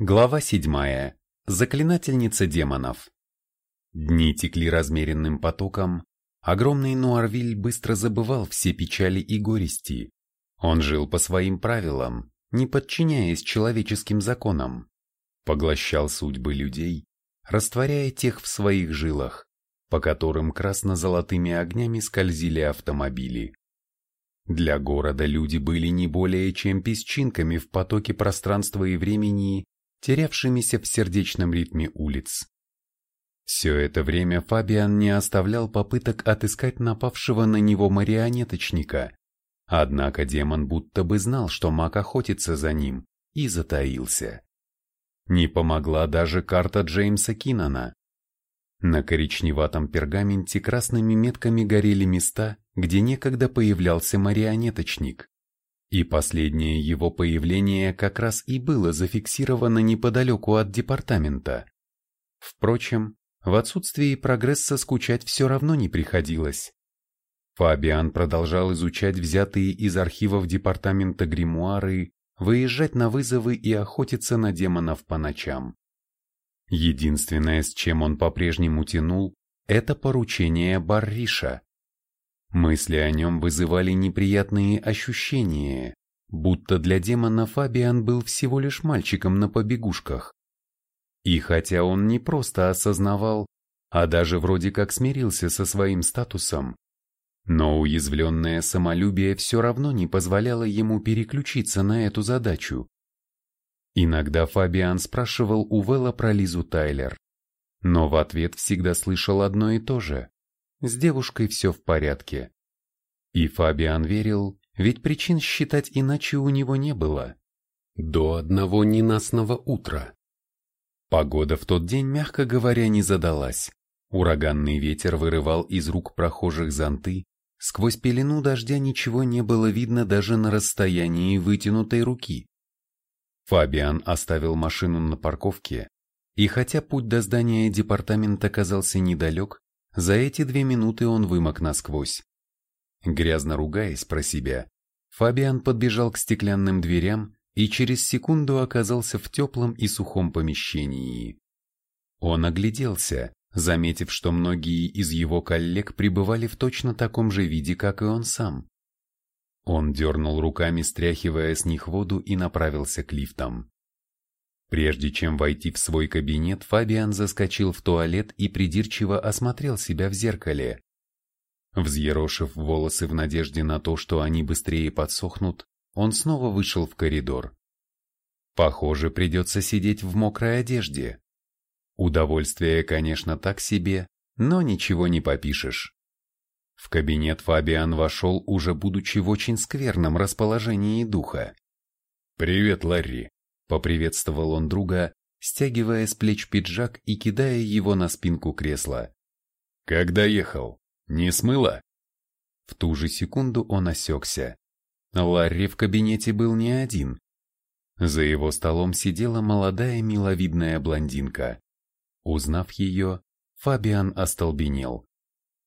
Глава седьмая. Заклинательница демонов. Дни текли размеренным потоком, огромный Нуарвиль быстро забывал все печали и горести. Он жил по своим правилам, не подчиняясь человеческим законам, поглощал судьбы людей, растворяя тех в своих жилах, по которым красно-золотыми огнями скользили автомобили. Для города люди были не более чем песчинками в потоке пространства и времени, терявшимися в сердечном ритме улиц. Все это время Фабиан не оставлял попыток отыскать напавшего на него марионеточника, однако демон будто бы знал, что маг охотится за ним, и затаился. Не помогла даже карта Джеймса Киннона. На коричневатом пергаменте красными метками горели места, где некогда появлялся марионеточник. И последнее его появление как раз и было зафиксировано неподалеку от департамента. Впрочем, в отсутствии прогресса скучать все равно не приходилось. Фабиан продолжал изучать взятые из архивов департамента гримуары, выезжать на вызовы и охотиться на демонов по ночам. Единственное, с чем он по-прежнему тянул, это поручение Барриша. Мысли о нем вызывали неприятные ощущения, будто для демона Фабиан был всего лишь мальчиком на побегушках. И хотя он не просто осознавал, а даже вроде как смирился со своим статусом, но уязвленное самолюбие все равно не позволяло ему переключиться на эту задачу. Иногда Фабиан спрашивал у Вэлла про Лизу Тайлер, но в ответ всегда слышал одно и то же. С девушкой все в порядке. И Фабиан верил, ведь причин считать иначе у него не было. До одного ненастного утра. Погода в тот день, мягко говоря, не задалась. Ураганный ветер вырывал из рук прохожих зонты, сквозь пелену дождя ничего не было видно даже на расстоянии вытянутой руки. Фабиан оставил машину на парковке, и хотя путь до здания департамента казался недалек, за эти две минуты он вымок насквозь. Грязно ругаясь про себя, Фабиан подбежал к стеклянным дверям и через секунду оказался в теплом и сухом помещении. Он огляделся, заметив, что многие из его коллег пребывали в точно таком же виде, как и он сам. Он дернул руками, стряхивая с них воду и направился к лифтам. Прежде чем войти в свой кабинет, Фабиан заскочил в туалет и придирчиво осмотрел себя в зеркале. Взъерошив волосы в надежде на то, что они быстрее подсохнут, он снова вышел в коридор. Похоже, придется сидеть в мокрой одежде. Удовольствие, конечно, так себе, но ничего не попишешь. В кабинет Фабиан вошел, уже будучи в очень скверном расположении духа. «Привет, Ларри», Поприветствовал он друга, стягивая с плеч пиджак и кидая его на спинку кресла. «Когда ехал? Не смыло?» В ту же секунду он осекся. Ларри в кабинете был не один. За его столом сидела молодая миловидная блондинка. Узнав ее, Фабиан остолбенел.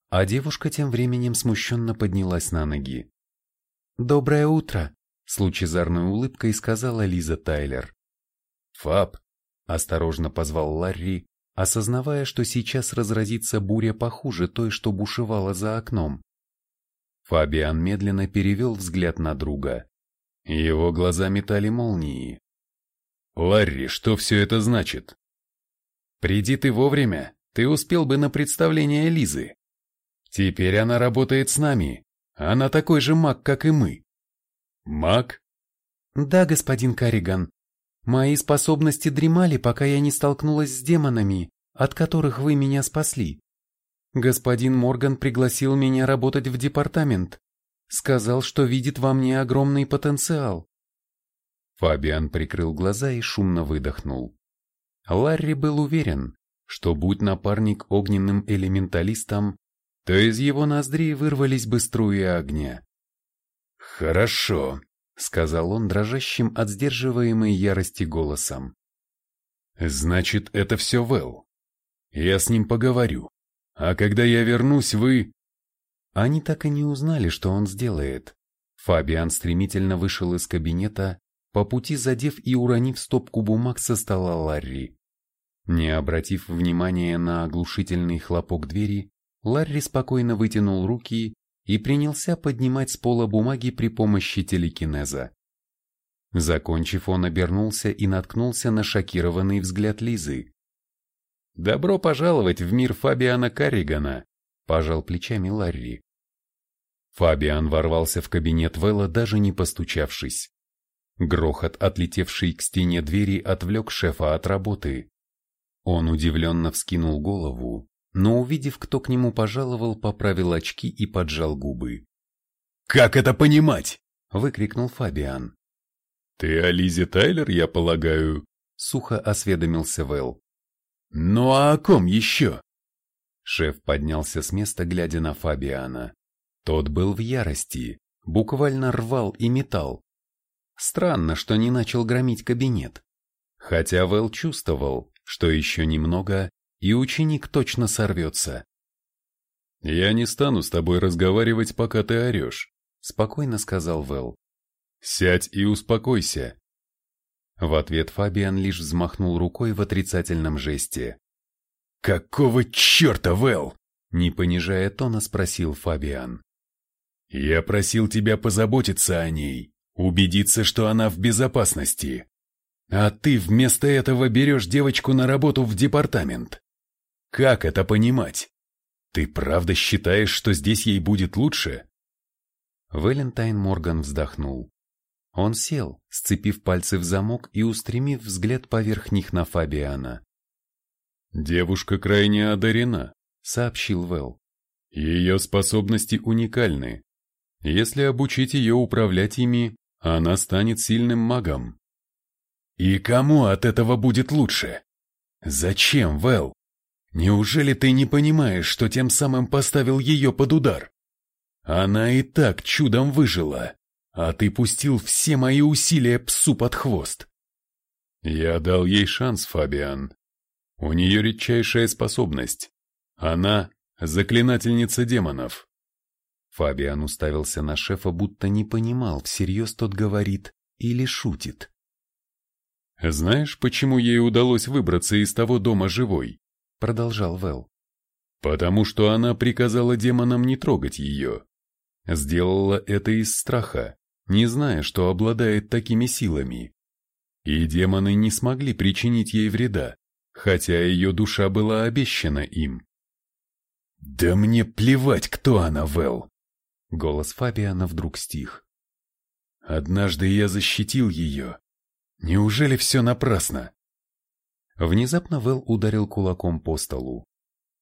А девушка тем временем смущенно поднялась на ноги. «Доброе утро!» С лучезарной улыбкой сказала Лиза Тайлер. «Фаб!» – осторожно позвал Ларри, осознавая, что сейчас разразится буря похуже той, что бушевала за окном. Фабиан медленно перевел взгляд на друга. Его глаза метали молнии. «Ларри, что все это значит?» «Приди ты вовремя, ты успел бы на представление Лизы. Теперь она работает с нами, она такой же маг, как и мы. Маг? Да, господин Кариган. Мои способности дремали, пока я не столкнулась с демонами, от которых вы меня спасли. Господин Морган пригласил меня работать в департамент. Сказал, что видит во мне огромный потенциал. Фабиан прикрыл глаза и шумно выдохнул. Ларри был уверен, что будь напарник огненным элементалистом, то из его ноздрей вырвались бы струи огня. «Хорошо», — сказал он дрожащим от сдерживаемой ярости голосом. «Значит, это все Вэл. Я с ним поговорю. А когда я вернусь, вы...» Они так и не узнали, что он сделает. Фабиан стремительно вышел из кабинета, по пути задев и уронив стопку бумаг со стола Ларри. Не обратив внимания на оглушительный хлопок двери, Ларри спокойно вытянул руки и принялся поднимать с пола бумаги при помощи телекинеза. Закончив, он обернулся и наткнулся на шокированный взгляд Лизы. «Добро пожаловать в мир Фабиана Карригана», – пожал плечами Ларри. Фабиан ворвался в кабинет Вэлла, даже не постучавшись. Грохот, отлетевший к стене двери, отвлек шефа от работы. Он удивленно вскинул голову, но увидев, кто к нему пожаловал, поправил очки и поджал губы. «Как это понимать?» — выкрикнул Фабиан. «Ты о Лизе Тайлер, я полагаю?» — сухо осведомился Вэл. «Ну а о ком еще?» Шеф поднялся с места, глядя на Фабиана. Тот был в ярости, буквально рвал и метал. Странно, что не начал громить кабинет. Хотя Вэл чувствовал, что еще немного, и ученик точно сорвется. «Я не стану с тобой разговаривать, пока ты орешь», — спокойно сказал Вэл. «Сядь и успокойся». В ответ Фабиан лишь взмахнул рукой в отрицательном жесте. «Какого черта, Вэл?» — не понижая тона, спросил Фабиан. «Я просил тебя позаботиться о ней, убедиться, что она в безопасности. А ты вместо этого берешь девочку на работу в департамент. Как это понимать? Ты правда считаешь, что здесь ей будет лучше?» Валентайн Морган вздохнул. Он сел, сцепив пальцы в замок и устремив взгляд поверх них на Фабиана. «Девушка крайне одарена», — сообщил Вэл. «Ее способности уникальны. Если обучить ее управлять ими, она станет сильным магом. И кому от этого будет лучше? Зачем, Вэл? Неужели ты не понимаешь, что тем самым поставил ее под удар? Она и так чудом выжила, а ты пустил все мои усилия псу под хвост. Я дал ей шанс, Фабиан. У нее редчайшая способность. Она — заклинательница демонов. Фабиан уставился на шефа, будто не понимал, всерьез тот говорит или шутит. «Знаешь, почему ей удалось выбраться из того дома живой?» — продолжал Вэл. «Потому что она приказала демонам не трогать ее. Сделала это из страха, не зная, что обладает такими силами. И демоны не смогли причинить ей вреда, хотя ее душа была обещана им. «Да мне плевать, кто она, Вэл!» Голос Фабиана вдруг стих. «Однажды я защитил ее. Неужели все напрасно?» Внезапно Вэл ударил кулаком по столу.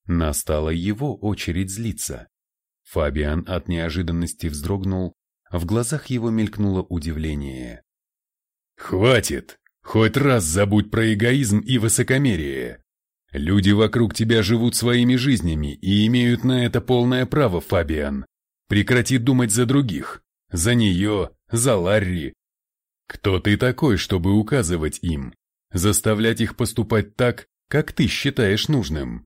Настала его очередь злиться. Фабиан от неожиданности вздрогнул, в глазах его мелькнуло удивление. «Хватит! Хоть раз забудь про эгоизм и высокомерие. Люди вокруг тебя живут своими жизнями и имеют на это полное право, Фабиан. Прекрати думать за других, за нее, за Ларри. Кто ты такой, чтобы указывать им, заставлять их поступать так, как ты считаешь нужным?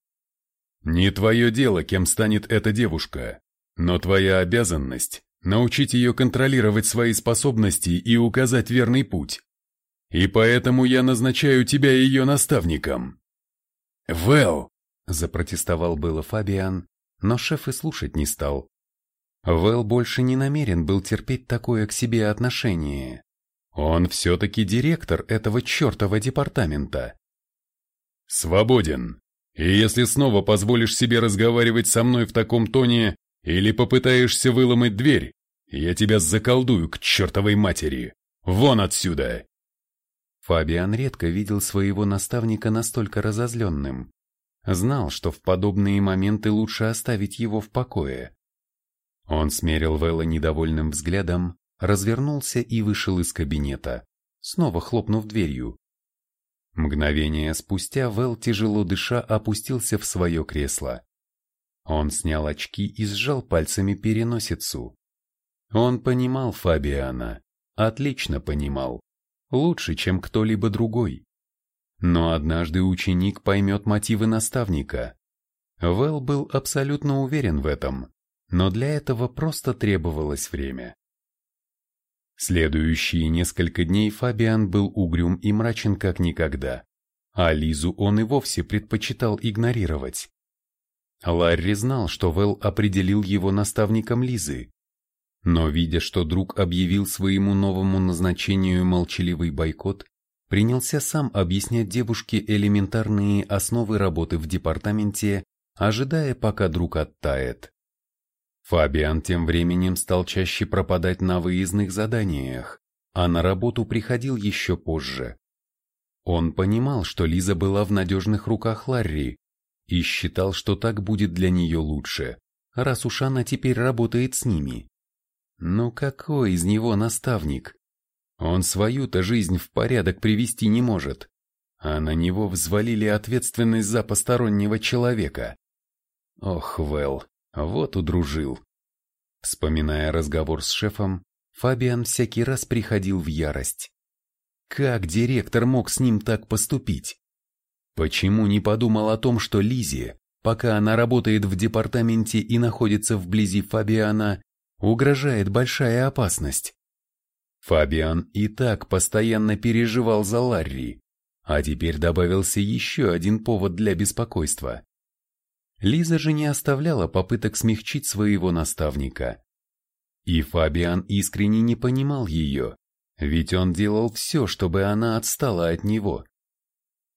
Не твое дело, кем станет эта девушка, но твоя обязанность – научить ее контролировать свои способности и указать верный путь. И поэтому я назначаю тебя ее наставником. «Вэл!» – запротестовал было Фабиан, но шеф и слушать не стал. Вэл больше не намерен был терпеть такое к себе отношение. Он все-таки директор этого чертова департамента. «Свободен. И если снова позволишь себе разговаривать со мной в таком тоне или попытаешься выломать дверь, я тебя заколдую к чертовой матери. Вон отсюда!» Фабиан редко видел своего наставника настолько разозленным. Знал, что в подобные моменты лучше оставить его в покое. Он смерил Вэлла недовольным взглядом, развернулся и вышел из кабинета, снова хлопнув дверью. Мгновение спустя Вэл, тяжело дыша, опустился в свое кресло. Он снял очки и сжал пальцами переносицу. Он понимал Фабиана, отлично понимал, лучше, чем кто-либо другой. Но однажды ученик поймет мотивы наставника. Вэл был абсолютно уверен в этом но для этого просто требовалось время. Следующие несколько дней Фабиан был угрюм и мрачен как никогда, а Лизу он и вовсе предпочитал игнорировать. Ларри знал, что Вэл определил его наставником Лизы, но видя, что друг объявил своему новому назначению молчаливый бойкот, принялся сам объяснять девушке элементарные основы работы в департаменте, ожидая, пока друг оттает. Фабиан тем временем стал чаще пропадать на выездных заданиях, а на работу приходил еще позже. Он понимал, что Лиза была в надежных руках Ларри, и считал, что так будет для нее лучше, раз уж она теперь работает с ними. Но какой из него наставник? Он свою-то жизнь в порядок привести не может, а на него взвалили ответственность за постороннего человека. Ох, Вэл, вот удружил. Вспоминая разговор с шефом, Фабиан всякий раз приходил в ярость. Как директор мог с ним так поступить? Почему не подумал о том, что Лизе, пока она работает в департаменте и находится вблизи Фабиана, угрожает большая опасность? Фабиан и так постоянно переживал за Ларри, а теперь добавился еще один повод для беспокойства. Лиза же не оставляла попыток смягчить своего наставника. И Фабиан искренне не понимал ее, ведь он делал все, чтобы она отстала от него.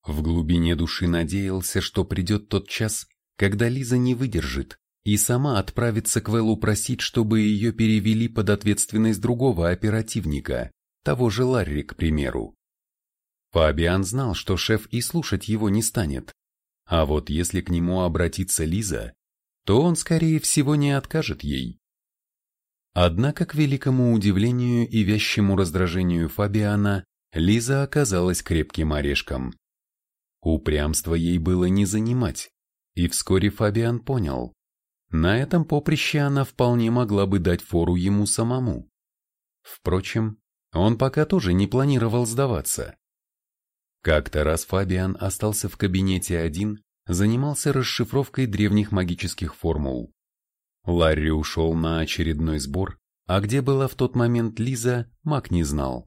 В глубине души надеялся, что придет тот час, когда Лиза не выдержит и сама отправится к Вэллу просить, чтобы ее перевели под ответственность другого оперативника, того же Ларри, к примеру. Фабиан знал, что шеф и слушать его не станет, а вот если к нему обратится Лиза, то он, скорее всего, не откажет ей. Однако, к великому удивлению и вязчему раздражению Фабиана, Лиза оказалась крепким орешком. Упрямство ей было не занимать, и вскоре Фабиан понял, на этом поприще она вполне могла бы дать фору ему самому. Впрочем, он пока тоже не планировал сдаваться. Как-то раз Фабиан остался в кабинете один, занимался расшифровкой древних магических формул. Ларри ушел на очередной сбор, а где была в тот момент Лиза, маг не знал.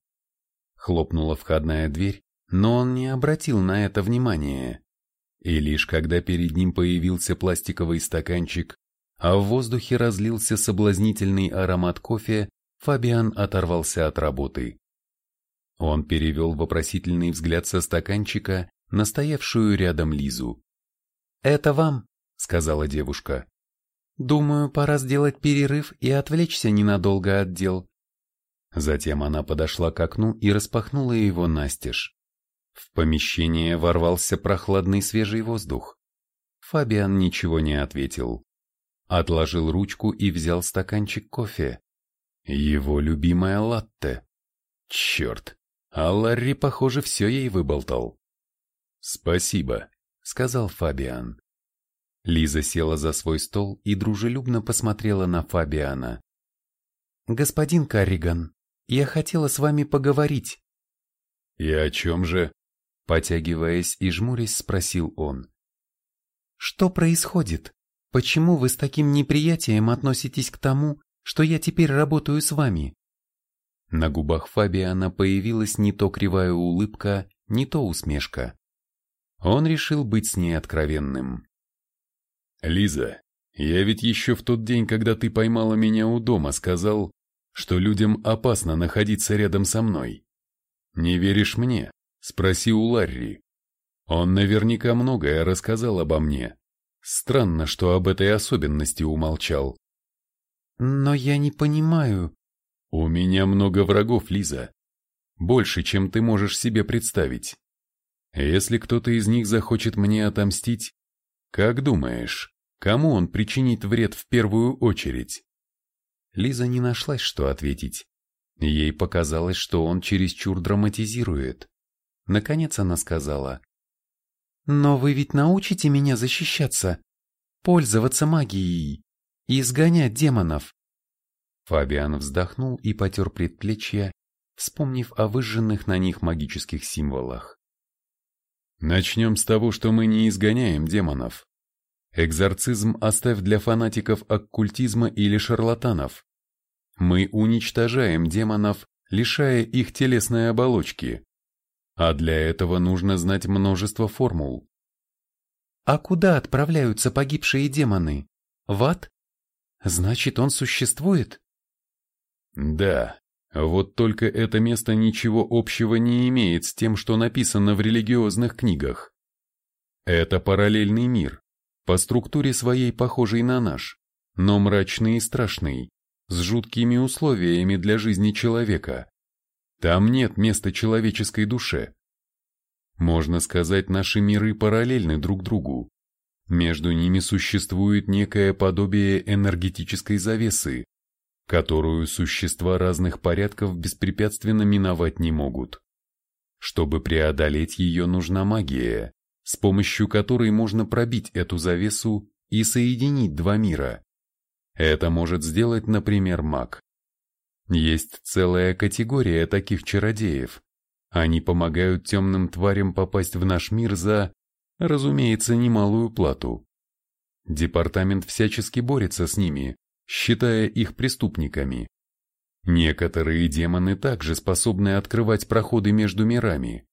Хлопнула входная дверь, но он не обратил на это внимания. И лишь когда перед ним появился пластиковый стаканчик, а в воздухе разлился соблазнительный аромат кофе, Фабиан оторвался от работы. Он перевел вопросительный взгляд со стаканчика на стоявшую рядом Лизу. «Это вам», — сказала девушка. «Думаю, пора сделать перерыв и отвлечься ненадолго от дел». Затем она подошла к окну и распахнула его настежь. В помещение ворвался прохладный свежий воздух. Фабиан ничего не ответил. Отложил ручку и взял стаканчик кофе. Его любимая латте. Черт, а Ларри, похоже, все ей выболтал. «Спасибо», — сказал Фабиан. Лиза села за свой стол и дружелюбно посмотрела на Фабиана. «Господин Карриган, я хотела с вами поговорить». «И о чем же?» Потягиваясь и жмурясь, спросил он. «Что происходит? Почему вы с таким неприятием относитесь к тому, что я теперь работаю с вами?» На губах Фабиана появилась не то кривая улыбка, не то усмешка. Он решил быть с ней откровенным. «Лиза, я ведь еще в тот день, когда ты поймала меня у дома, сказал, что людям опасно находиться рядом со мной. Не веришь мне? Спроси у Ларри. Он наверняка многое рассказал обо мне. Странно, что об этой особенности умолчал. Но я не понимаю, «У меня много врагов, Лиза. Больше, чем ты можешь себе представить. Если кто-то из них захочет мне отомстить, как думаешь, кому он причинит вред в первую очередь?» Лиза не нашлась, что ответить. Ей показалось, что он чересчур драматизирует. Наконец она сказала. «Но вы ведь научите меня защищаться, пользоваться магией изгонять демонов. Фабиан вздохнул и потер предплечья, вспомнив о выжженных на них магических символах. Начнем с того, что мы не изгоняем демонов. Экзорцизм оставь для фанатиков оккультизма или шарлатанов. Мы уничтожаем демонов, лишая их телесной оболочки. А для этого нужно знать множество формул. А куда отправляются погибшие демоны? В ад? Значит, он существует? Да, вот только это место ничего общего не имеет с тем, что написано в религиозных книгах. Это параллельный мир, по структуре своей похожий на наш, но мрачный и страшный, с жуткими условиями для жизни человека. Там нет места человеческой душе. Можно сказать, наши миры параллельны друг другу. Между ними существует некое подобие энергетической завесы, которую существа разных порядков беспрепятственно миновать не могут. Чтобы преодолеть ее нужна магия, с помощью которой можно пробить эту завесу и соединить два мира. Это может сделать, например, маг. Есть целая категория таких чародеев. Они помогают темным тварям попасть в наш мир за, разумеется, немалую плату. Департамент всячески борется с ними, считая их преступниками. Некоторые демоны также способны открывать проходы между мирами.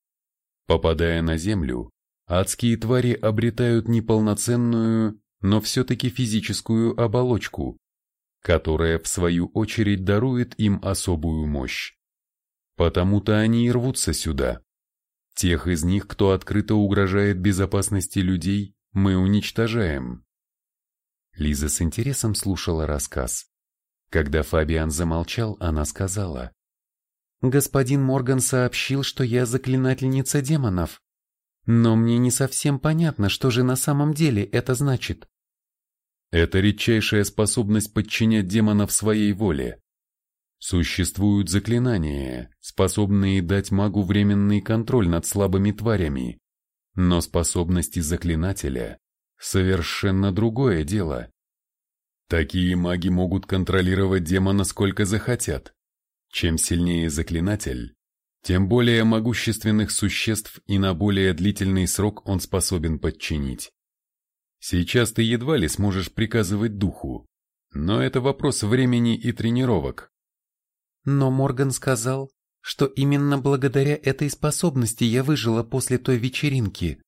Попадая на Землю, адские твари обретают неполноценную, но все-таки физическую оболочку, которая в свою очередь дарует им особую мощь. Потому-то они и рвутся сюда. Тех из них, кто открыто угрожает безопасности людей, мы уничтожаем. Лиза с интересом слушала рассказ. Когда Фабиан замолчал, она сказала. «Господин Морган сообщил, что я заклинательница демонов. Но мне не совсем понятно, что же на самом деле это значит». Это редчайшая способность подчинять демонов своей воле. Существуют заклинания, способные дать магу временный контроль над слабыми тварями, но способности заклинателя Совершенно другое дело. Такие маги могут контролировать демона сколько захотят. Чем сильнее заклинатель, тем более могущественных существ и на более длительный срок он способен подчинить. Сейчас ты едва ли сможешь приказывать духу, но это вопрос времени и тренировок. Но Морган сказал, что именно благодаря этой способности я выжила после той вечеринки.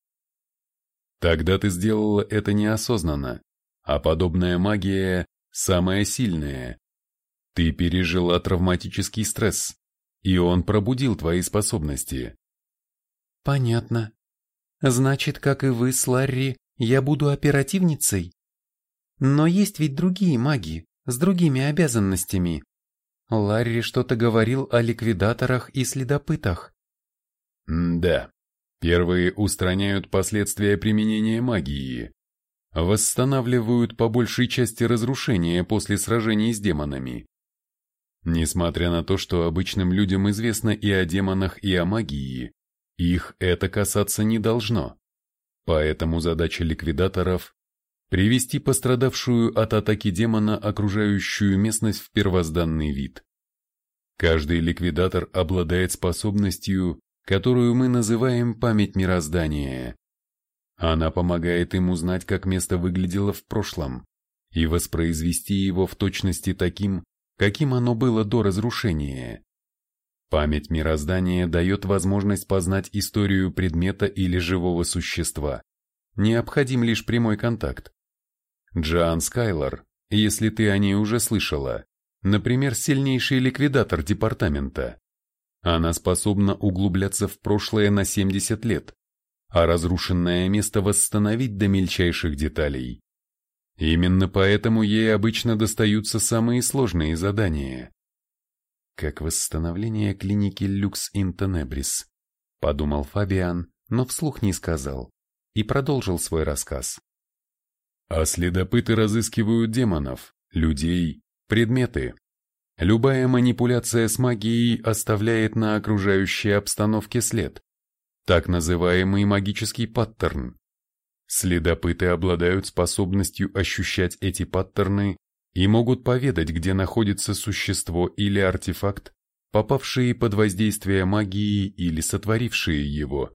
Тогда ты сделала это неосознанно, а подобная магия – самая сильная. Ты пережила травматический стресс, и он пробудил твои способности. Понятно. Значит, как и вы с Ларри, я буду оперативницей? Но есть ведь другие маги, с другими обязанностями. Ларри что-то говорил о ликвидаторах и следопытах. М да. Первые устраняют последствия применения магии, восстанавливают по большей части разрушения после сражений с демонами. Несмотря на то, что обычным людям известно и о демонах, и о магии, их это касаться не должно. Поэтому задача ликвидаторов – привести пострадавшую от атаки демона окружающую местность в первозданный вид. Каждый ликвидатор обладает способностью которую мы называем память мироздания. Она помогает им узнать, как место выглядело в прошлом, и воспроизвести его в точности таким, каким оно было до разрушения. Память мироздания дает возможность познать историю предмета или живого существа. Необходим лишь прямой контакт. Джоан Скайлор, если ты о ней уже слышала, например, сильнейший ликвидатор департамента, она способна углубляться в прошлое на 70 лет, а разрушенное место восстановить до мельчайших деталей. Именно поэтому ей обычно достаются самые сложные задания. Как восстановление клиники Люкс Интенебрис, подумал Фабиан, но вслух не сказал, и продолжил свой рассказ. А следопыты разыскивают демонов, людей, предметы, Любая манипуляция с магией оставляет на окружающей обстановке след, так называемый магический паттерн. Следопыты обладают способностью ощущать эти паттерны и могут поведать, где находится существо или артефакт, попавшие под воздействие магии или сотворившие его.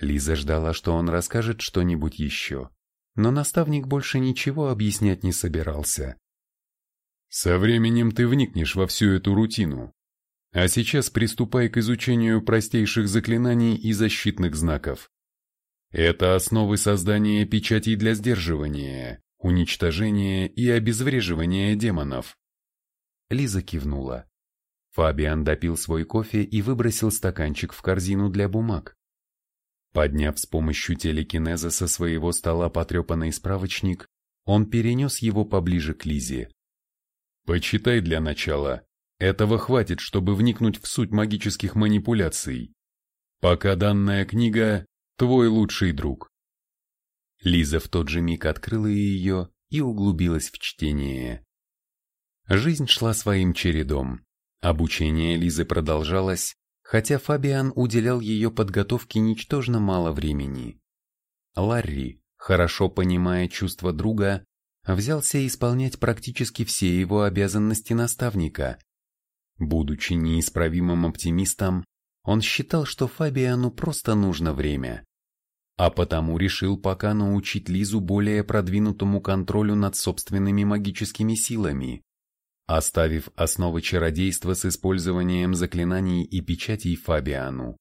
Лиза ждала, что он расскажет что-нибудь еще, но наставник больше ничего объяснять не собирался. Со временем ты вникнешь во всю эту рутину. А сейчас приступай к изучению простейших заклинаний и защитных знаков. Это основы создания печатей для сдерживания, уничтожения и обезвреживания демонов. Лиза кивнула. Фабиан допил свой кофе и выбросил стаканчик в корзину для бумаг. Подняв с помощью телекинеза со своего стола потрепанный справочник, он перенес его поближе к Лизе. «Почитай для начала. Этого хватит, чтобы вникнуть в суть магических манипуляций. Пока данная книга – твой лучший друг». Лиза в тот же миг открыла ее и углубилась в чтение. Жизнь шла своим чередом. Обучение Лизы продолжалось, хотя Фабиан уделял ее подготовке ничтожно мало времени. Ларри, хорошо понимая чувства друга, взялся исполнять практически все его обязанности наставника. Будучи неисправимым оптимистом, он считал, что Фабиану просто нужно время. А потому решил пока научить Лизу более продвинутому контролю над собственными магическими силами, оставив основы чародейства с использованием заклинаний и печатей Фабиану.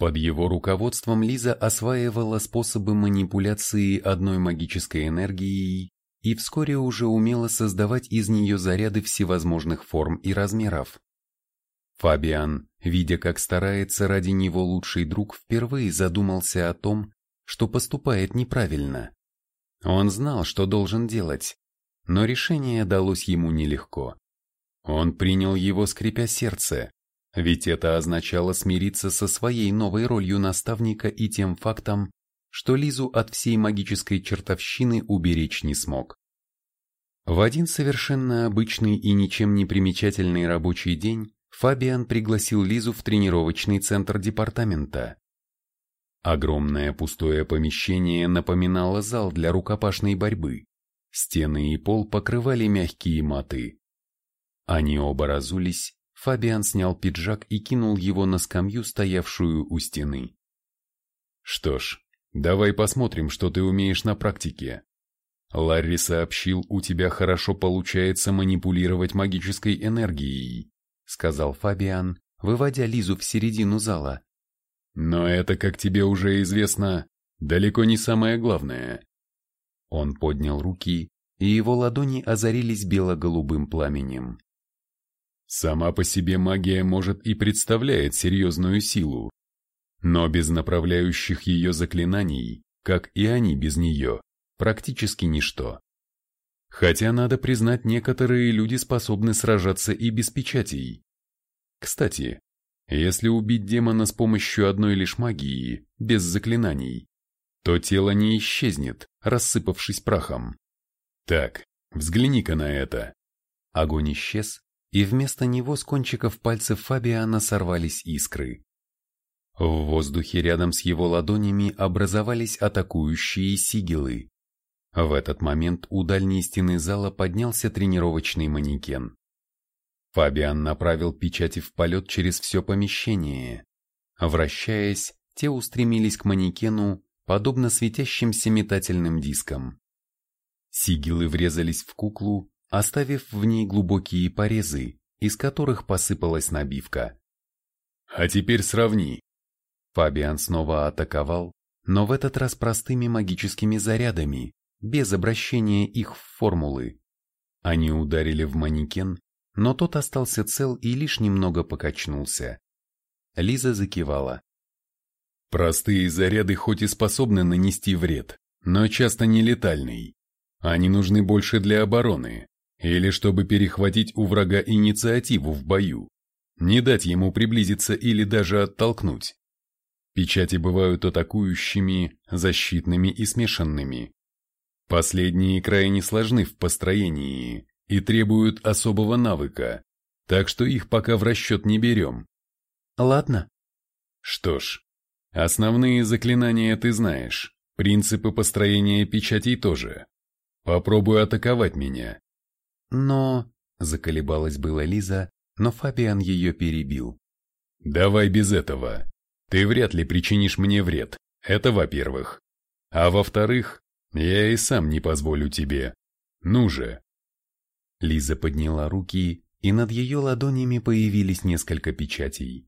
Под его руководством Лиза осваивала способы манипуляции одной магической энергией и вскоре уже умела создавать из нее заряды всевозможных форм и размеров. Фабиан, видя, как старается ради него лучший друг, впервые задумался о том, что поступает неправильно. Он знал, что должен делать, но решение далось ему нелегко. Он принял его, скрипя сердце, ведь это означало смириться со своей новой ролью наставника и тем фактом, что Лизу от всей магической чертовщины уберечь не смог. В один совершенно обычный и ничем не примечательный рабочий день Фабиан пригласил Лизу в тренировочный центр департамента. Огромное пустое помещение напоминало зал для рукопашной борьбы. Стены и пол покрывали мягкие маты. Они оба разулись, Фабиан снял пиджак и кинул его на скамью, стоявшую у стены. «Что ж, давай посмотрим, что ты умеешь на практике. Ларри сообщил, у тебя хорошо получается манипулировать магической энергией», сказал Фабиан, выводя Лизу в середину зала. «Но это, как тебе уже известно, далеко не самое главное. Он поднял руки, и его ладони озарились бело-голубым пламенем. Сама по себе магия может и представляет серьезную силу, но без направляющих ее заклинаний, как и они без нее, практически ничто. Хотя, надо признать, некоторые люди способны сражаться и без печатей. Кстати, если убить демона с помощью одной лишь магии, без заклинаний, то тело не исчезнет, рассыпавшись прахом. Так, взгляни-ка на это. Огонь исчез, и вместо него с кончиков пальцев Фабиана сорвались искры. В воздухе рядом с его ладонями образовались атакующие сигилы. В этот момент у дальней стены зала поднялся тренировочный манекен. Фабиан направил печати в полет через все помещение. Вращаясь, те устремились к манекену, подобно светящимся метательным дискам. Сигилы врезались в куклу, оставив в ней глубокие порезы, из которых посыпалась набивка. «А теперь сравни». Фабиан снова атаковал, но в этот раз простыми магическими зарядами, без обращения их в формулы. Они ударили в манекен, но тот остался цел и лишь немного покачнулся. Лиза закивала. Простые заряды хоть и способны нанести вред, но часто не летальный. Они нужны больше для обороны, или чтобы перехватить у врага инициативу в бою, не дать ему приблизиться или даже оттолкнуть. Печати бывают атакующими, защитными и смешанными. Последние крайне сложны в построении и требуют особого навыка, так что их пока в расчет не берем. Ладно. Что ж, Основные заклинания ты знаешь, принципы построения печатей тоже. Попробуй атаковать меня. Но... Заколебалась была Лиза, но Фабиан ее перебил. Давай без этого. Ты вряд ли причинишь мне вред. Это во-первых. А во-вторых, я и сам не позволю тебе. Ну же. Лиза подняла руки, и над ее ладонями появились несколько печатей.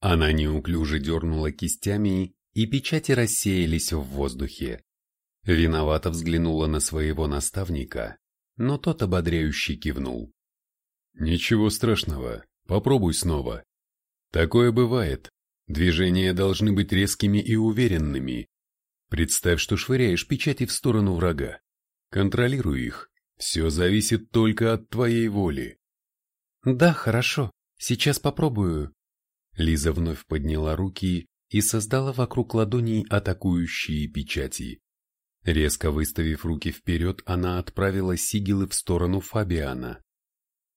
Она неуклюже дернула кистями, и печати рассеялись в воздухе. Виновато взглянула на своего наставника, но тот ободряюще кивнул. «Ничего страшного, попробуй снова. Такое бывает. Движения должны быть резкими и уверенными. Представь, что швыряешь печати в сторону врага. Контролируй их. Все зависит только от твоей воли». «Да, хорошо. Сейчас попробую». Лиза вновь подняла руки и создала вокруг ладоней атакующие печати. Резко выставив руки вперед, она отправила сигилы в сторону Фабиана.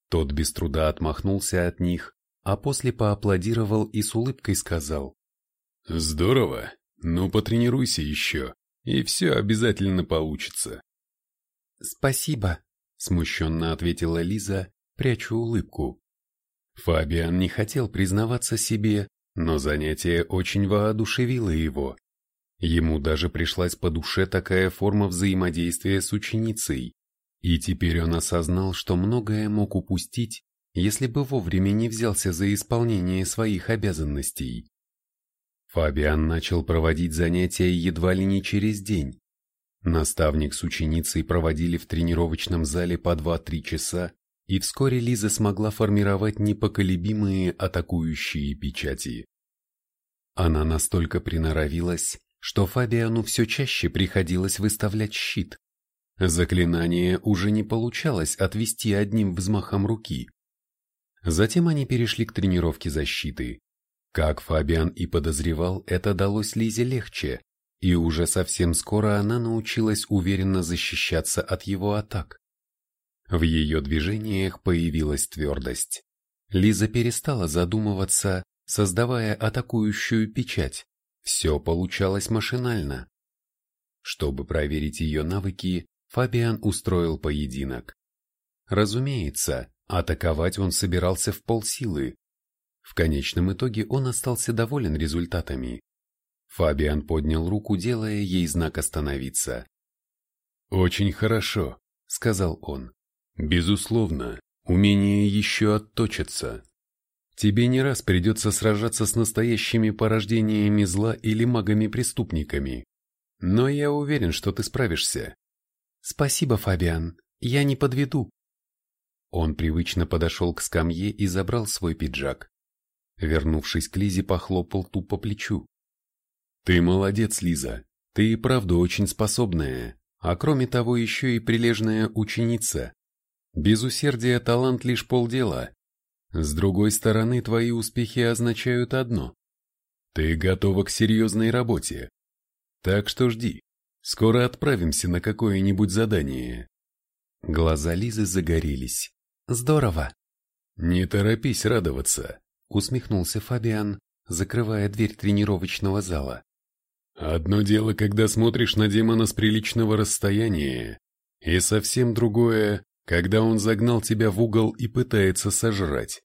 Тот без труда отмахнулся от них, а после поаплодировал и с улыбкой сказал. «Здорово, ну потренируйся еще, и все обязательно получится». «Спасибо», — смущенно ответила Лиза, пряча улыбку. Фабиан не хотел признаваться себе, но занятие очень воодушевило его. Ему даже пришлась по душе такая форма взаимодействия с ученицей, и теперь он осознал, что многое мог упустить, если бы вовремя не взялся за исполнение своих обязанностей. Фабиан начал проводить занятия едва ли не через день. Наставник с ученицей проводили в тренировочном зале по 2-3 часа, и вскоре Лиза смогла формировать непоколебимые атакующие печати. Она настолько приноровилась, что Фабиану все чаще приходилось выставлять щит. Заклинание уже не получалось отвести одним взмахом руки. Затем они перешли к тренировке защиты. Как Фабиан и подозревал, это далось Лизе легче, и уже совсем скоро она научилась уверенно защищаться от его атак. В ее движениях появилась твердость. Лиза перестала задумываться, создавая атакующую печать, все получалось машинально. Чтобы проверить ее навыки, Фабиан устроил поединок. Разумеется, атаковать он собирался в полсилы. В конечном итоге он остался доволен результатами. Фабиан поднял руку, делая ей знак остановиться. «Очень хорошо», — сказал он. «Безусловно, умение еще отточится. Тебе не раз придется сражаться с настоящими порождениями зла или магами-преступниками. Но я уверен, что ты справишься. Спасибо, Фабиан, я не подведу. Он привычно подошел к скамье и забрал свой пиджак. Вернувшись к Лизе, похлопал ту по плечу. Ты молодец, Лиза. Ты и правда очень способная, а кроме того еще и прилежная ученица. Без усердия талант лишь полдела, с другой стороны, твои успехи означают одно. Ты готова к серьезной работе. Так что жди. Скоро отправимся на какое-нибудь задание. Глаза Лизы загорелись. Здорово. Не торопись радоваться, усмехнулся Фабиан, закрывая дверь тренировочного зала. Одно дело, когда смотришь на демона с приличного расстояния, и совсем другое, когда он загнал тебя в угол и пытается сожрать.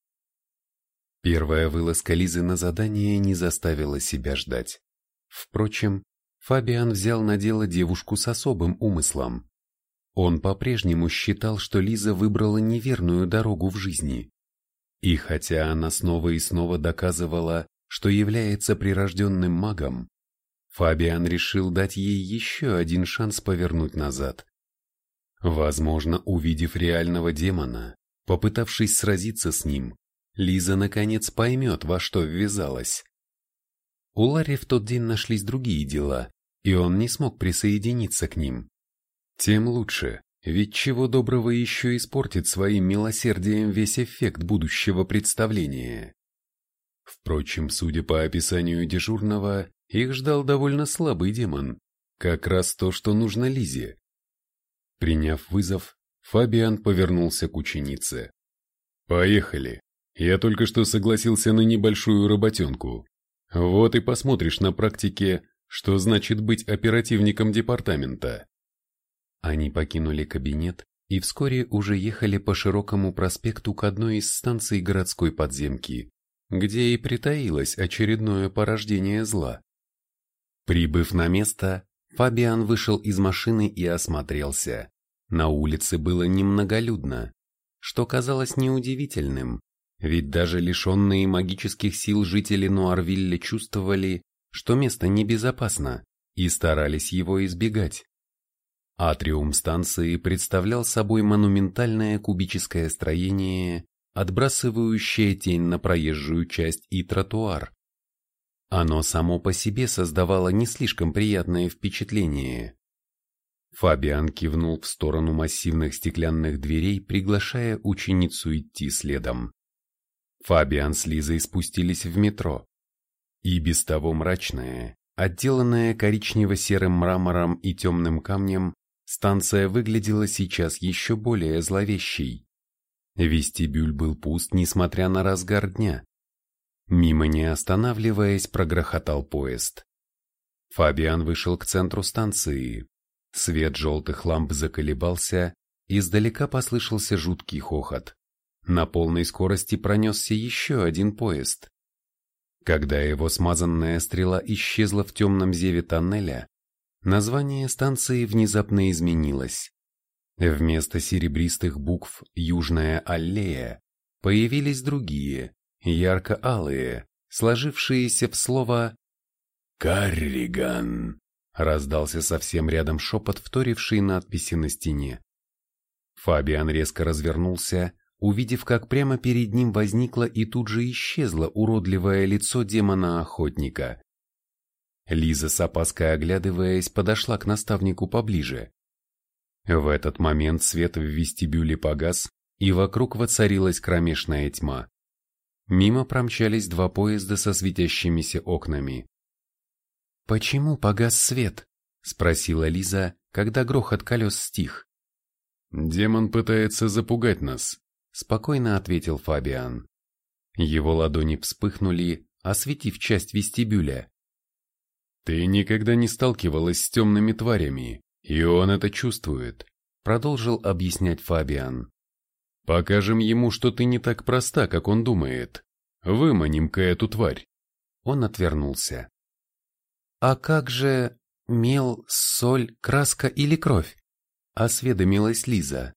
Первая вылазка Лизы на задание не заставила себя ждать. Впрочем, Фабиан взял на дело девушку с особым умыслом. Он по-прежнему считал, что Лиза выбрала неверную дорогу в жизни. И хотя она снова и снова доказывала, что является прирожденным магом, Фабиан решил дать ей еще один шанс повернуть назад. Возможно, увидев реального демона, попытавшись сразиться с ним, Лиза наконец поймет, во что ввязалась. У Ларри в тот день нашлись другие дела, и он не смог присоединиться к ним. Тем лучше, ведь чего доброго еще испортит своим милосердием весь эффект будущего представления. Впрочем, судя по описанию дежурного, их ждал довольно слабый демон, как раз то, что нужно Лизе. Приняв вызов, Фабиан повернулся к ученице. «Поехали. Я только что согласился на небольшую работенку. Вот и посмотришь на практике, что значит быть оперативником департамента». Они покинули кабинет и вскоре уже ехали по широкому проспекту к одной из станций городской подземки, где и притаилось очередное порождение зла. Прибыв на место, Фабиан вышел из машины и осмотрелся. На улице было немноголюдно. что казалось неудивительным, ведь даже лишенные магических сил жители Нуарвилля чувствовали, что место небезопасно, и старались его избегать. Атриум станции представлял собой монументальное кубическое строение, отбрасывающее тень на проезжую часть и тротуар. Оно само по себе создавало не слишком приятное впечатление. Фабиан кивнул в сторону массивных стеклянных дверей, приглашая ученицу идти следом. Фабиан с Лизой спустились в метро. И без того мрачная, отделанная коричнево-серым мрамором и темным камнем, станция выглядела сейчас еще более зловещей. Вестибюль был пуст, несмотря на разгар дня. Мимо не останавливаясь, прогрохотал поезд. Фабиан вышел к центру станции. Свет желтых ламп заколебался, издалека послышался жуткий хохот. На полной скорости пронесся еще один поезд. Когда его смазанная стрела исчезла в темном зеве тоннеля, название станции внезапно изменилось. Вместо серебристых букв «Южная аллея» появились другие, ярко-алые, сложившиеся в слово «Карриган», раздался совсем рядом шепот, вторивший надписи на стене. Фабиан резко развернулся, увидев, как прямо перед ним возникло и тут же исчезло уродливое лицо демона-охотника. Лиза с опаской оглядываясь подошла к наставнику поближе. В этот момент свет в вестибюле погас, и вокруг воцарилась кромешная тьма. Мимо промчались два поезда со светящимися окнами. «Почему погас свет?» — спросила Лиза, когда грохот колес стих. «Демон пытается запугать нас», — спокойно ответил Фабиан. Его ладони вспыхнули, осветив часть вестибюля. «Ты никогда не сталкивалась с темными тварями, и он это чувствует», — продолжил объяснять Фабиан. Покажем ему, что ты не так проста, как он думает. Выманим-ка эту тварь. Он отвернулся. А как же мел, соль, краска или кровь? Осведомилась Лиза.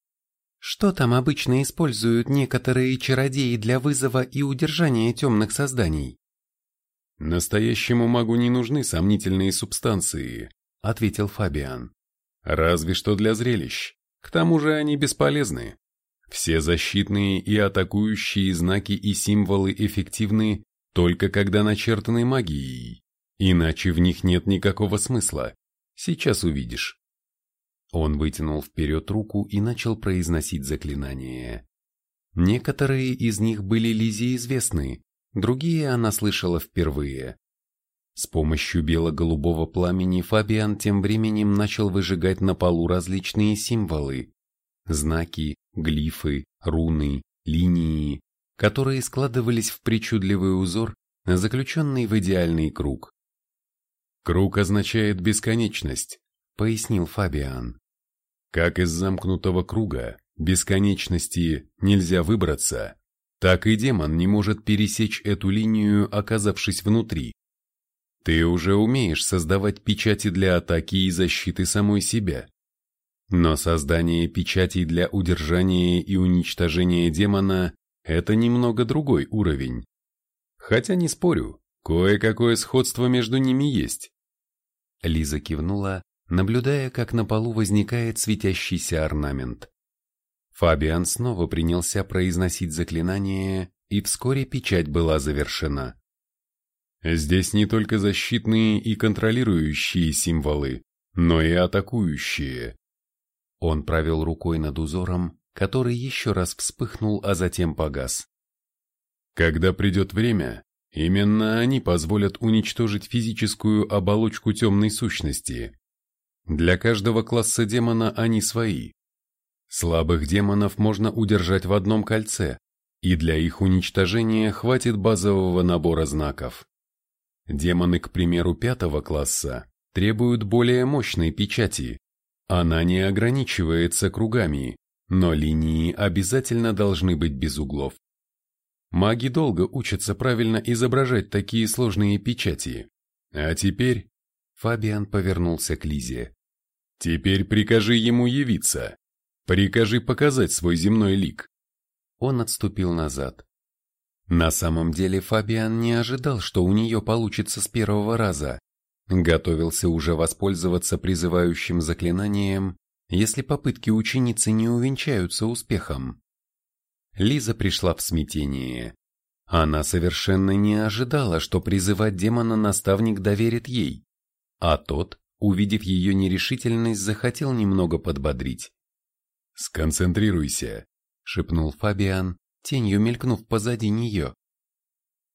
Что там обычно используют некоторые чародеи для вызова и удержания темных созданий? Настоящему магу не нужны сомнительные субстанции, ответил Фабиан. Разве что для зрелищ. К тому же они бесполезны. Все защитные и атакующие знаки и символы эффективны только когда начертаны магией, иначе в них нет никакого смысла. Сейчас увидишь. Он вытянул вперед руку и начал произносить заклинания. Некоторые из них были Лизе известны, другие она слышала впервые. С помощью бело-голубого пламени Фабиан тем временем начал выжигать на полу различные символы, знаки, глифы, руны, линии, которые складывались в причудливый узор, заключенный в идеальный круг. «Круг означает бесконечность», — пояснил Фабиан. «Как из замкнутого круга, бесконечности, нельзя выбраться, так и демон не может пересечь эту линию, оказавшись внутри. Ты уже умеешь создавать печати для атаки и защиты самой себя. Но создание печатей для удержания и уничтожения демона – это немного другой уровень. Хотя не спорю, кое-какое сходство между ними есть. Лиза кивнула, наблюдая, как на полу возникает светящийся орнамент. Фабиан снова принялся произносить заклинание, и вскоре печать была завершена. Здесь не только защитные и контролирующие символы, но и атакующие. Он провел рукой над узором, который еще раз вспыхнул, а затем погас. Когда придет время, именно они позволят уничтожить физическую оболочку темной сущности. Для каждого класса демона они свои. Слабых демонов можно удержать в одном кольце, и для их уничтожения хватит базового набора знаков. Демоны, к примеру, пятого класса, требуют более мощной печати, она не ограничивается кругами, но линии обязательно должны быть без углов. Маги долго учатся правильно изображать такие сложные печати. А теперь... Фабиан повернулся к Лизе. Теперь прикажи ему явиться. Прикажи показать свой земной лик. он отступил назад. На самом деле Фабиан не ожидал, что у нее получится с первого раза. Готовился уже воспользоваться призывающим заклинанием, если попытки ученицы не увенчаются успехом. Лиза пришла в смятение. Она совершенно не ожидала, что призывать демона наставник доверит ей, а тот, увидев ее нерешительность, захотел немного подбодрить. «Сконцентрируйся», — шепнул Фабиан, тенью мелькнув позади нее.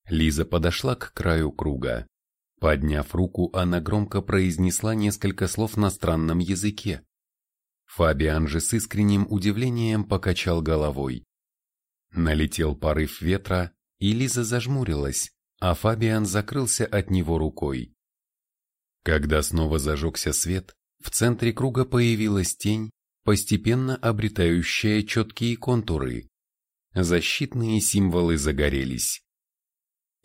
Лиза подошла к краю круга. Подняв руку, она громко произнесла несколько слов на странном языке. Фабиан же с искренним удивлением покачал головой. Налетел порыв ветра, и Лиза зажмурилась, а Фабиан закрылся от него рукой. Когда снова зажегся свет, в центре круга появилась тень, постепенно обретающая четкие контуры. Защитные символы загорелись.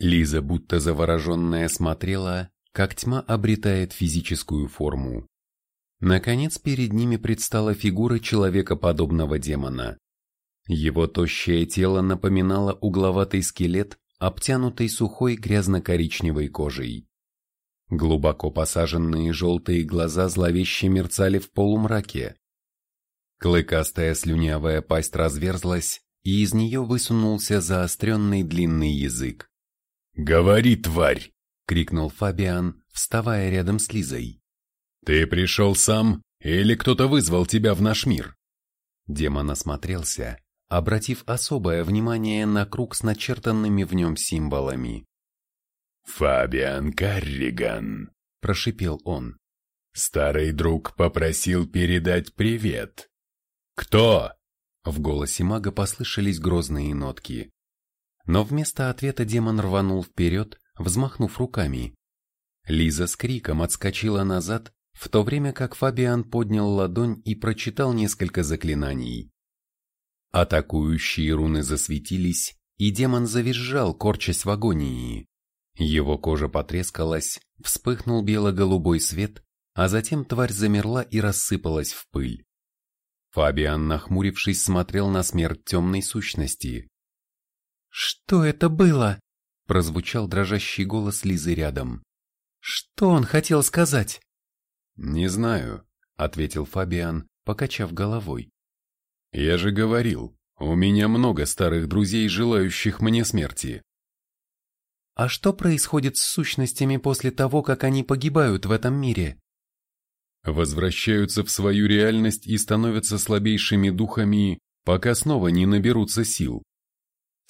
Лиза будто завороженная смотрела, как тьма обретает физическую форму. Наконец перед ними предстала фигура человекоподобного демона. Его тощее тело напоминало угловатый скелет, обтянутый сухой грязно-коричневой кожей. Глубоко посаженные желтые глаза зловеще мерцали в полумраке. Клыкастая слюнявая пасть разверзлась, и из нее высунулся заостренный длинный язык. «Говори, тварь!» — крикнул Фабиан, вставая рядом с Лизой. «Ты пришел сам, или кто-то вызвал тебя в наш мир?» Демон осмотрелся, обратив особое внимание на круг с начертанными в нем символами. «Фабиан Карриган», — прошипел он. «Старый друг попросил передать привет». «Кто?» В голосе мага послышались грозные нотки. Но вместо ответа демон рванул вперед, взмахнув руками. Лиза с криком отскочила назад, в то время как Фабиан поднял ладонь и прочитал несколько заклинаний. Атакующие руны засветились, и демон завизжал, корчась в агонии. Его кожа потрескалась, вспыхнул бело-голубой свет, а затем тварь замерла и рассыпалась в пыль. Фабиан, нахмурившись, смотрел на смерть темной сущности. «Что это было?» – прозвучал дрожащий голос Лизы рядом. «Что он хотел сказать?» «Не знаю», – ответил Фабиан, покачав головой. Я же говорил, у меня много старых друзей, желающих мне смерти. А что происходит с сущностями после того, как они погибают в этом мире? Возвращаются в свою реальность и становятся слабейшими духами, пока снова не наберутся сил.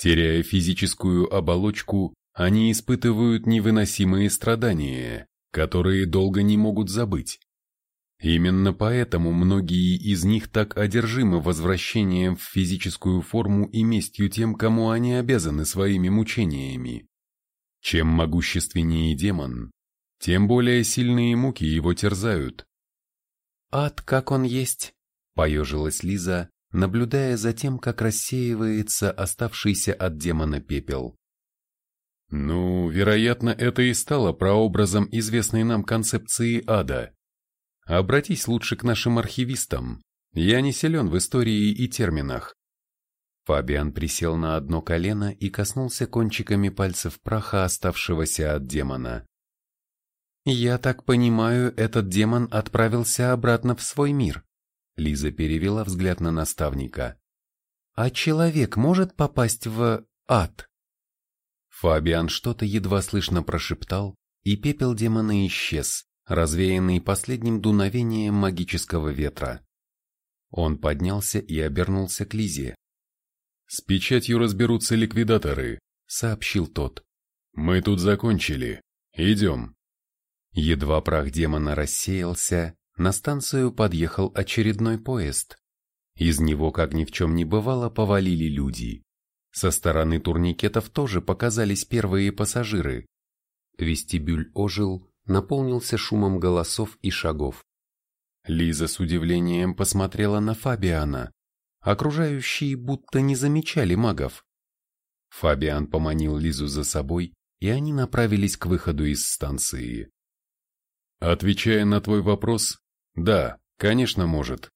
Теряя физическую оболочку, они испытывают невыносимые страдания, которые долго не могут забыть. Именно поэтому многие из них так одержимы возвращением в физическую форму и местью тем, кому они обязаны своими мучениями. Чем могущественнее демон, тем более сильные муки его терзают. «Ад, как он есть!» — поежилась Лиза, наблюдая за тем, как рассеивается оставшийся от демона пепел. Ну, вероятно, это и стало прообразом известной нам концепции ада. Обратись лучше к нашим архивистам. Я не силен в истории и терминах. Фабиан присел на одно колено и коснулся кончиками пальцев праха, оставшегося от демона. «Я так понимаю, этот демон отправился обратно в свой мир», Лиза перевела взгляд на наставника. «А человек может попасть в ад?» Фабиан что-то едва слышно прошептал, и пепел демона исчез, развеянный последним дуновением магического ветра. Он поднялся и обернулся к Лизе. «С печатью разберутся ликвидаторы», — сообщил тот. «Мы тут закончили. Идем». Едва прах демона рассеялся, на станцию подъехал очередной поезд. Из него, как ни в чем не бывало, повалили люди. Со стороны турникетов тоже показались первые пассажиры. Вестибюль ожил, наполнился шумом голосов и шагов. Лиза с удивлением посмотрела на Фабиана. Окружающие будто не замечали магов. Фабиан поманил Лизу за собой, и они направились к выходу из станции. Отвечая на твой вопрос, да, конечно может.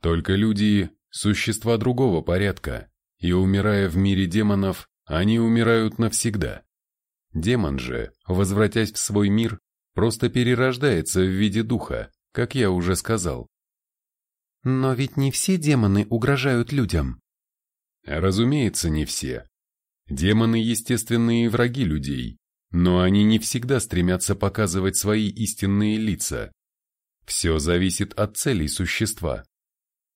Только люди – существа другого порядка, и умирая в мире демонов, они умирают навсегда. Демон же, возвратясь в свой мир, просто перерождается в виде духа, как я уже сказал. Но ведь не все демоны угрожают людям. Разумеется, не все. Демоны – естественные враги людей, но они не всегда стремятся показывать свои истинные лица. Все зависит от целей существа.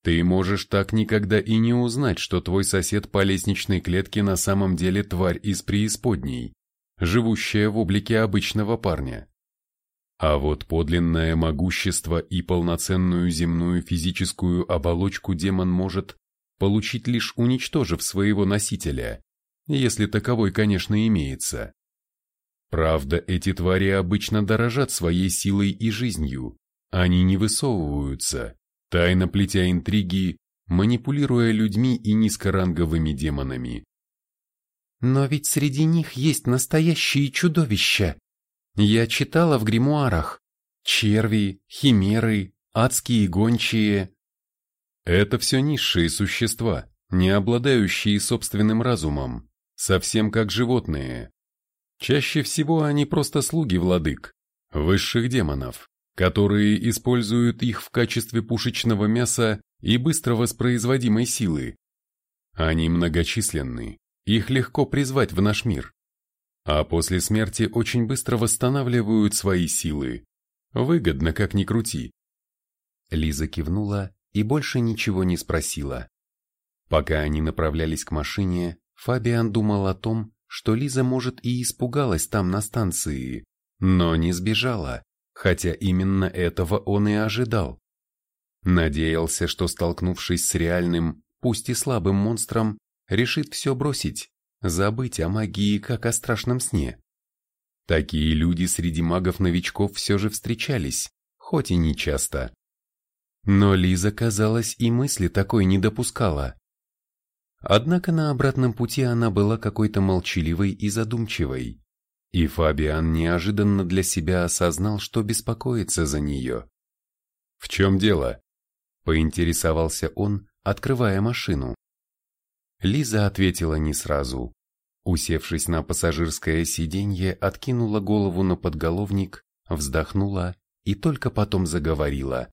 Ты можешь так никогда и не узнать, что твой сосед по лестничной клетке на самом деле тварь из преисподней, живущая в облике обычного парня. А вот подлинное могущество и полноценную земную физическую оболочку демон может получить лишь уничтожив своего носителя, если таковой, конечно, имеется. Правда, эти твари обычно дорожат своей силой и жизнью, они не высовываются, тайно плетя интриги, манипулируя людьми и низкоранговыми демонами. Но ведь среди них есть настоящие чудовища. Я читала в гримуарах. Черви, химеры, адские гончие. Это все низшие существа, не обладающие собственным разумом, совсем как животные. Чаще всего они просто слуги владык, высших демонов которые используют их в качестве пушечного мяса и быстро воспроизводимой силы. Они многочисленны, их легко призвать в наш мир. А после смерти очень быстро восстанавливают свои силы. Выгодно, как ни крути. Лиза кивнула и больше ничего не спросила. Пока они направлялись к машине, Фабиан думал о том, что Лиза, может, и испугалась там на станции, но не сбежала хотя именно этого он и ожидал. Надеялся, что столкнувшись с реальным, пусть и слабым монстром, решит все бросить, забыть о магии, как о страшном сне. Такие люди среди магов-новичков все же встречались, хоть и не часто. Но Лиза, казалось, и мысли такой не допускала. Однако на обратном пути она была какой-то молчаливой и задумчивой. И Фабиан неожиданно для себя осознал, что беспокоится за нее. «В чем дело?» – поинтересовался он, открывая машину. Лиза ответила не сразу. Усевшись на пассажирское сиденье, откинула голову на подголовник, вздохнула и только потом заговорила.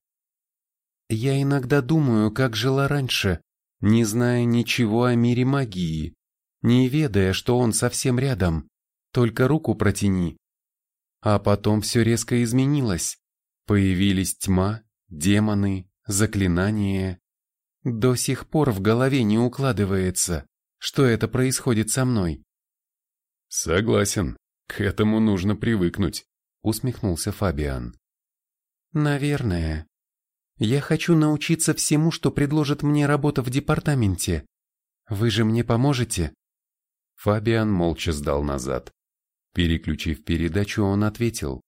«Я иногда думаю, как жила раньше, не зная ничего о мире магии, не ведая, что он совсем рядом, только руку протяни. А потом все резко изменилось. Появились тьма, демоны, заклинания. До сих пор в голове не укладывается, что это происходит со мной. Согласен, к этому нужно привыкнуть, усмехнулся Фабиан. Наверное. Я хочу научиться всему, что предложит мне работа в департаменте. Вы же мне поможете? Фабиан молча сдал назад. Переключив передачу, он ответил.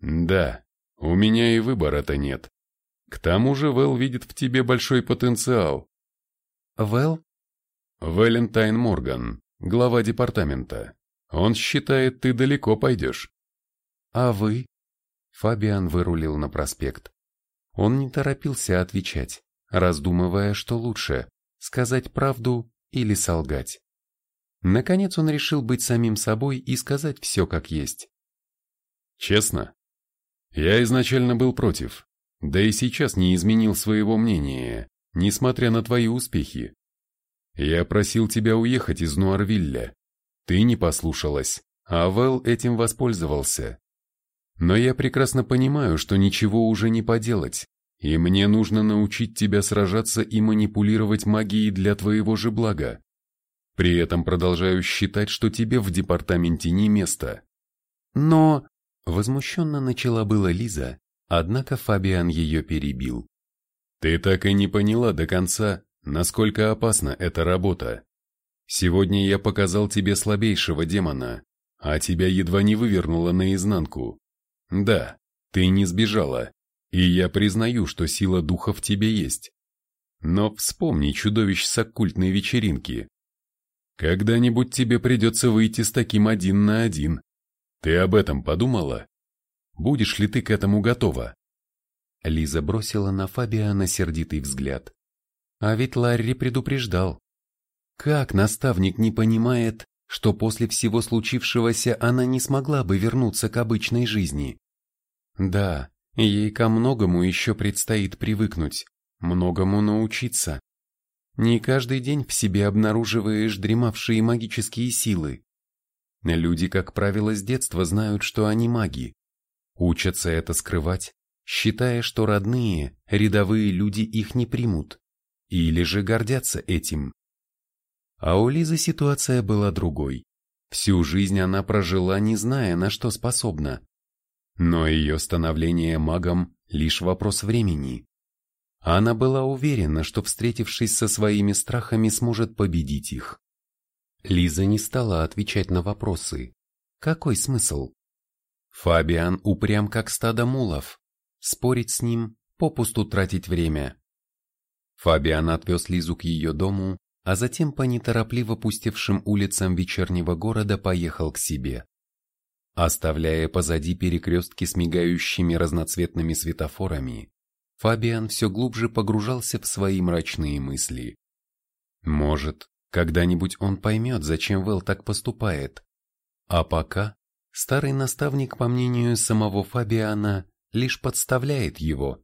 «Да, у меня и выбора-то нет. К тому же Вэл видит в тебе большой потенциал». «Вэл?» «Валентайн Морган, глава департамента. Он считает, ты далеко пойдешь». «А вы?» Фабиан вырулил на проспект. Он не торопился отвечать, раздумывая, что лучше, сказать правду или солгать. Наконец он решил быть самим собой и сказать все как есть. Честно? Я изначально был против, да и сейчас не изменил своего мнения, несмотря на твои успехи. Я просил тебя уехать из Нуарвилля. Ты не послушалась, а Вэл этим воспользовался. Но я прекрасно понимаю, что ничего уже не поделать, и мне нужно научить тебя сражаться и манипулировать магией для твоего же блага. При этом продолжаю считать, что тебе в департаменте не место. Но... Возмущенно начала была Лиза, однако Фабиан ее перебил. Ты так и не поняла до конца, насколько опасна эта работа. Сегодня я показал тебе слабейшего демона, а тебя едва не вывернуло наизнанку. Да, ты не сбежала, и я признаю, что сила духа в тебе есть. Но вспомни чудовищ с оккультной вечеринки, когда-нибудь тебе придется выйти с таким один на один. Ты об этом подумала? Будешь ли ты к этому готова?» Лиза бросила на Фабиана сердитый взгляд. А ведь Ларри предупреждал. Как наставник не понимает, что после всего случившегося она не смогла бы вернуться к обычной жизни? Да, ей ко многому еще предстоит привыкнуть, многому научиться. Не каждый день в себе обнаруживаешь дремавшие магические силы. Люди, как правило, с детства знают, что они маги. Учатся это скрывать, считая, что родные, рядовые люди их не примут. Или же гордятся этим. А у Лизы ситуация была другой. Всю жизнь она прожила, не зная, на что способна. Но ее становление магом – лишь вопрос времени. Она была уверена, что, встретившись со своими страхами, сможет победить их. Лиза не стала отвечать на вопросы. Какой смысл? Фабиан упрям как стадо мулов. Спорить с ним – попусту тратить время. Фабиан отвез Лизу к ее дому, а затем по неторопливо пустевшим улицам вечернего города поехал к себе. Оставляя позади перекрестки с мигающими разноцветными светофорами, Фабиан все глубже погружался в свои мрачные мысли. Может, когда-нибудь он поймет, зачем Вэл так поступает. А пока старый наставник, по мнению самого Фабиана, лишь подставляет его.